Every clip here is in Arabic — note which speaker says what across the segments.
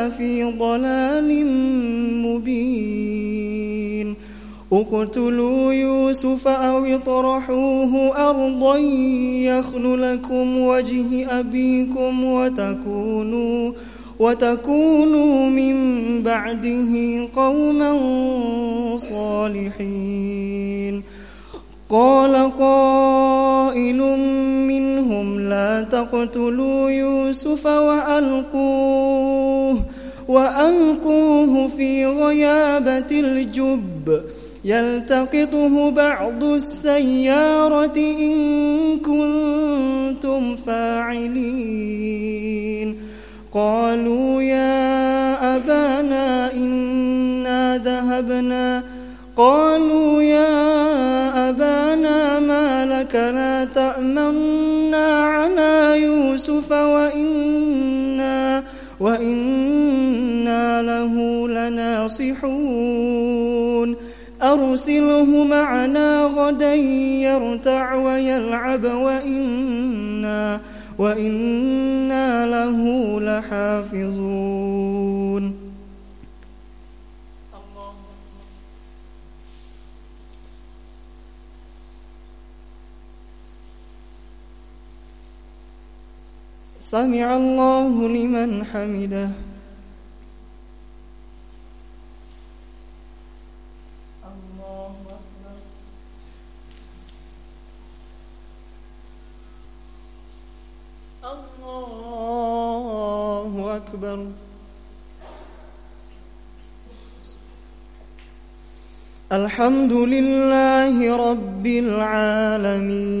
Speaker 1: لفي ضلال مبين. اقتلوا يوسف أو اطرحوه أرضا يخل لكم وجه أبيكم وتكونوا وتكونوا من بعده قوما صالحين. قال قائل لا تقتلوا يوسف وألقوه وألقوه في غيابة الجب. يلتقطه بعض السيارة إن كنتم فاعلين. قالوا يا أبانا إنا ذهبنا. قالوا يا يوسف وإنا وإنا له لناصحون. أرسله معنا غدا يرتع ويلعب وإنا وإنا له لحافظون. سمع الله لمن حمده. أكبر. الحمد لله رب العالمين.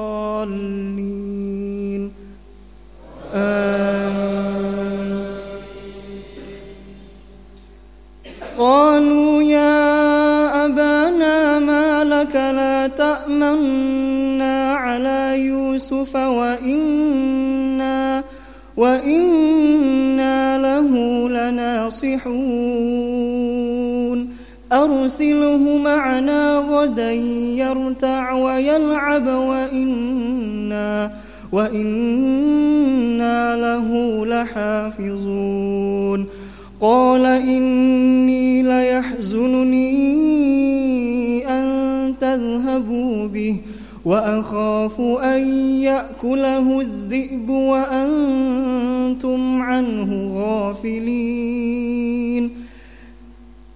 Speaker 1: الضالين. آمين. قالوا يا أبانا ما لك لا تأمنا على يوسف وإنا وإنا له لناصحون. أرسله معنا غدا يرتع ويلعب وإنا وإنا له لحافظون. قال إني ليحزنني أن تذهبوا به وأخاف أن يأكله الذئب وأنتم عنه غافلين.